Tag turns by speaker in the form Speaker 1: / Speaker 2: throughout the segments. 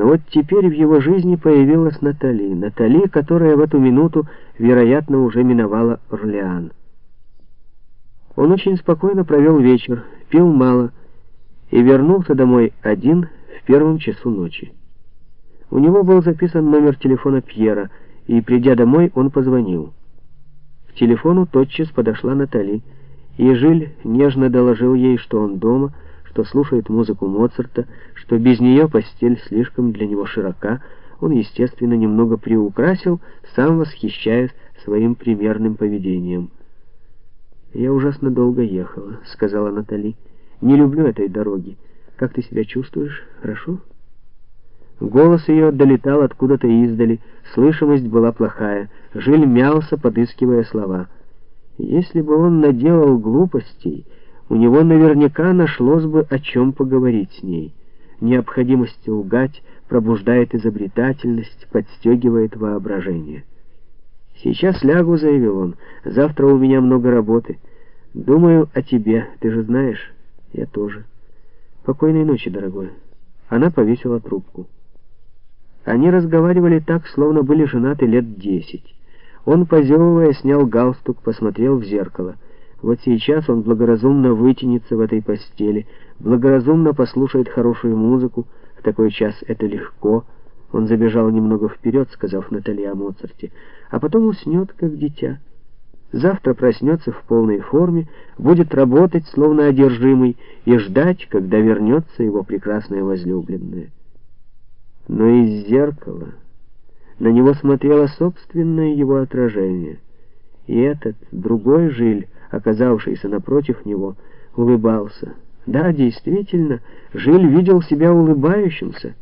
Speaker 1: Но вот теперь в его жизни появилась Натали. Натали, которая в эту минуту, вероятно, уже миновала Орлеан. Он очень спокойно провел вечер, пил мало и вернулся домой один в первом часу ночи. У него был записан номер телефона Пьера, и, придя домой, он позвонил. К телефону тотчас подошла Натали, и Жиль нежно доложил ей, что он дома, что слушает музыку Моцарта, что без нее постель слишком для него широка, он, естественно, немного приукрасил, сам восхищаясь своим примерным поведением. «Я ужасно долго ехала», — сказала Натали. «Не люблю этой дороги. Как ты себя чувствуешь? Хорошо?» Голос ее долетал откуда-то издали, слышимость была плохая. Жиль мялся, подыскивая слова. Если бы он наделал глупостей, у него наверняка нашлось бы о чем поговорить с ней. Необходимость лгать пробуждает изобретательность, подстегивает воображение. «Сейчас лягу», — заявил он. «Завтра у меня много работы. Думаю о тебе, ты же знаешь». «Я тоже». «Покойной ночи, дорогой». Она повесила трубку. Они разговаривали так, словно были женаты лет десять. Он, позевывая, снял галстук, посмотрел в зеркало. Вот сейчас он благоразумно вытянется в этой постели, благоразумно послушает хорошую музыку. В такой час это легко. Он забежал немного вперед, сказав Наталье о Моцарте, а потом уснет, как дитя. Завтра проснется в полной форме, будет работать, словно одержимый, и ждать, когда вернется его прекрасная возлюбленная но из зеркала на него смотрело собственное его отражение. И этот, другой Жиль, оказавшийся напротив него, улыбался. Да, действительно, Жиль видел себя улыбающимся.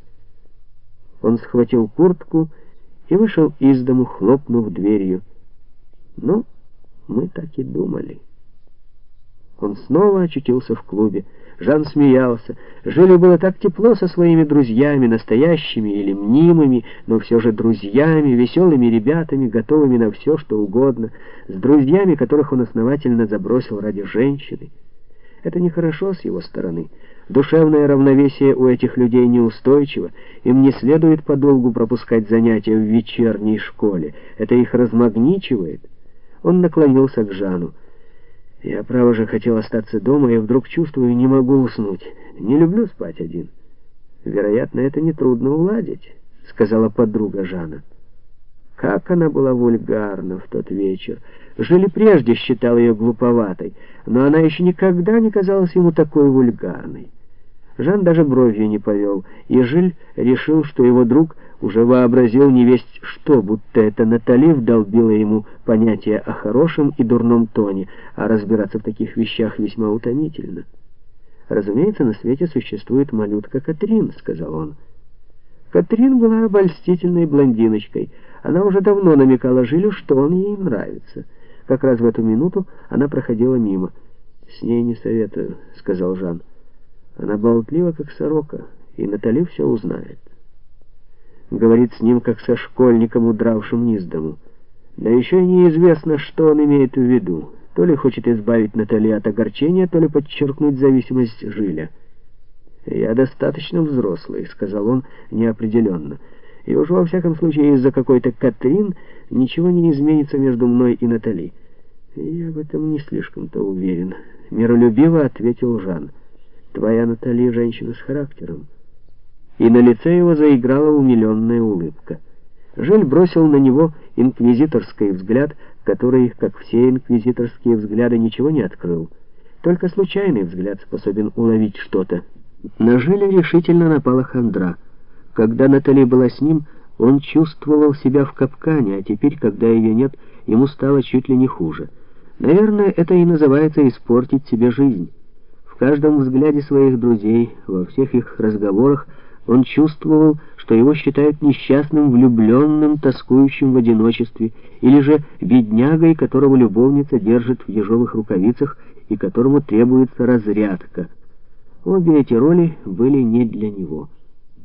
Speaker 1: Он схватил куртку и вышел из дому, хлопнув дверью. Ну, мы так и думали. Он снова очутился в клубе. Жан смеялся. Жили было так тепло со своими друзьями, настоящими или мнимыми, но все же друзьями, веселыми ребятами, готовыми на все, что угодно, с друзьями, которых он основательно забросил ради женщины. Это нехорошо с его стороны. Душевное равновесие у этих людей неустойчиво, им не следует подолгу пропускать занятия в вечерней школе. Это их размагничивает. Он наклонился к Жану. Я, право же, хотел остаться дома, и вдруг чувствую, не могу уснуть. Не люблю спать один. Вероятно, это нетрудно уладить, сказала подруга Жана. Как она была вульгарна в тот вечер. Жили прежде считал ее глуповатой, но она еще никогда не казалась ему такой вульгарной. Жан даже бровью не повел, и Жиль решил, что его друг уже вообразил невесть что, будто это Натали вдолбила ему понятие о хорошем и дурном тоне, а разбираться в таких вещах весьма утомительно. «Разумеется, на свете существует малютка Катрин», — сказал он. Катрин была обольстительной блондиночкой. Она уже давно намекала Жилю, что он ей нравится. Как раз в эту минуту она проходила мимо. «С ней не советую», — сказал Жан. Она болтлива, как сорока, и Натали все узнает. Говорит с ним, как со школьником, удравшим из дому. Да еще и неизвестно, что он имеет в виду. То ли хочет избавить Натали от огорчения, то ли подчеркнуть зависимость Жиля. «Я достаточно взрослый», — сказал он неопределенно. «И уж во всяком случае из-за какой-то Катрин ничего не изменится между мной и Натали». «Я в этом не слишком-то уверен», — миролюбиво ответил Жан. Твоя Натали женщина с характером. И на лице его заиграла умиленная улыбка. Жиль бросил на него инквизиторский взгляд, который, как все инквизиторские взгляды, ничего не открыл. Только случайный взгляд способен уловить что-то. На Жиля решительно напала хандра. Когда Натали была с ним, он чувствовал себя в капкане, а теперь, когда ее нет, ему стало чуть ли не хуже. Наверное, это и называется испортить себе жизнь. В каждом взгляде своих друзей, во всех их разговорах он чувствовал, что его считают несчастным, влюбленным, тоскующим в одиночестве, или же беднягой, которого любовница держит в ежовых рукавицах и которому требуется разрядка. Обе эти роли были не для него.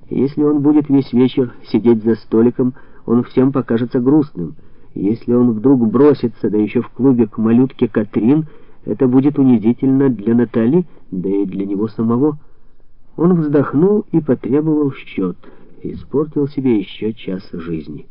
Speaker 1: Если он будет весь вечер сидеть за столиком, он всем покажется грустным. Если он вдруг бросится, да еще в клубе к малютке Катрин, это будет унизительно для Натали, да и для него самого. Он вздохнул и потребовал счет. испортил себе еще час жизни.